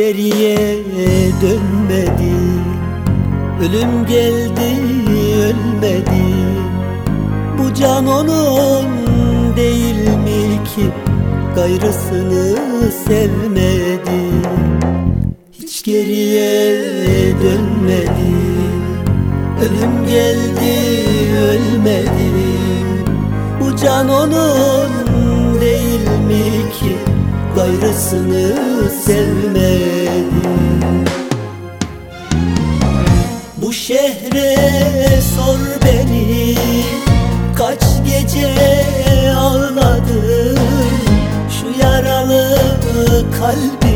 geriye dönmedi. Ölüm geldi ölmedi. Bu can onun değil mi ki? Gayrısını sevmedi. Hiç geriye dönmedi. Ölüm geldi ölmedi. Bu can onun Gayrısını sevmedi Bu şehre sor beni Kaç gece ağladım Şu yaralı kalbimi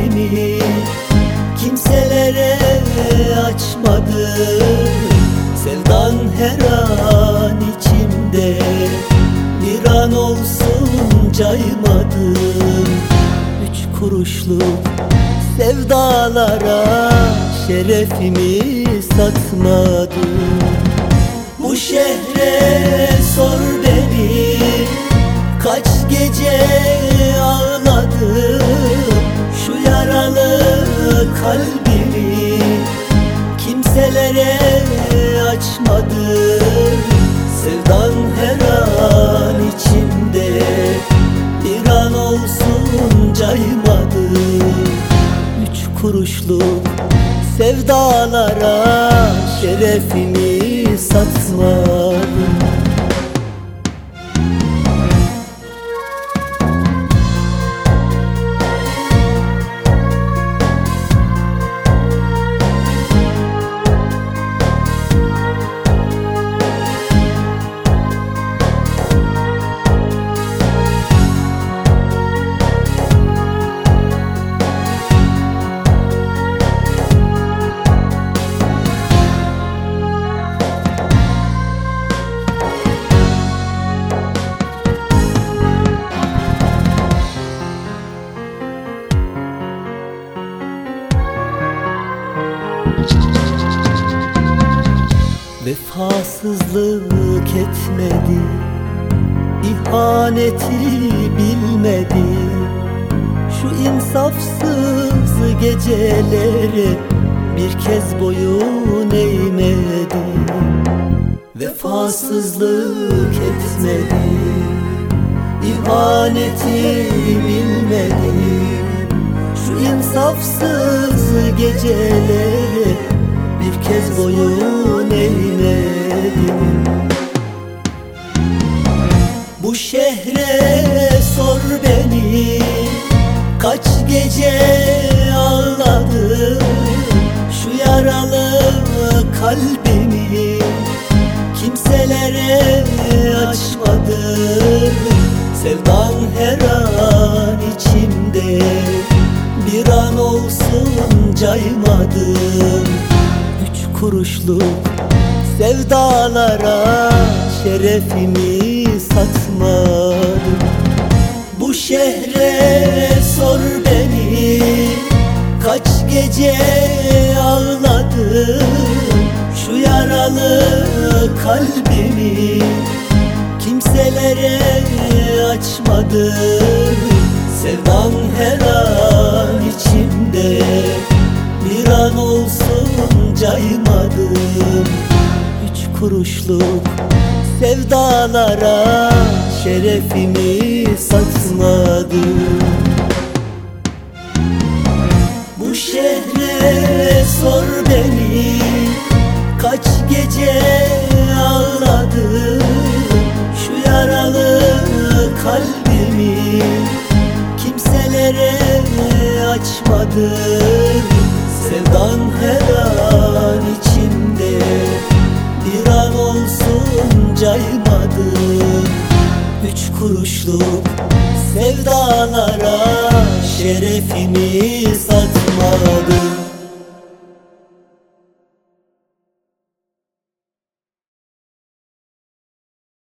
Kuruşluk sevdalara Şerefimi satmadım Bu şehre sor beni Kaç gece ağladım Şu yaralı kalbimi Kimselere açmadım Sevdan her an içimde Bir an olsun caymadım Üç kuruşluk sevdalara Şerefimi satmadım Vefasızlık etmedi ihaneti bilmedi. Şu insafsız gecelere Bir kez boyun eğmedi. Vefasızlık etmedi ihaneti bilmedi insafsız gecelere bir kez boyun eğmedim. Bu şehre sor beni Kaç gece ağladım Şu yaralı kalbimi Kimselere açmadım Sevdan her an içimde Bir an olsun caymadım. Üç kuruşluk sevdalara Şerefimi satmadım. Bu şehre sor beni Kaç gece ağladım? Şu yaralı kalbimi Kimselere açmadım Sevdan her an içimde. Bir an olsun caymadım. Üç kuruşluk sevdalara Şerefimi satmadım açmadım Sevdan her an içimde. Bir an olsun caymadım Üç kuruşluk sevdalara Şerefimi satmadım